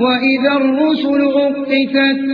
وإذا الرسل أقتت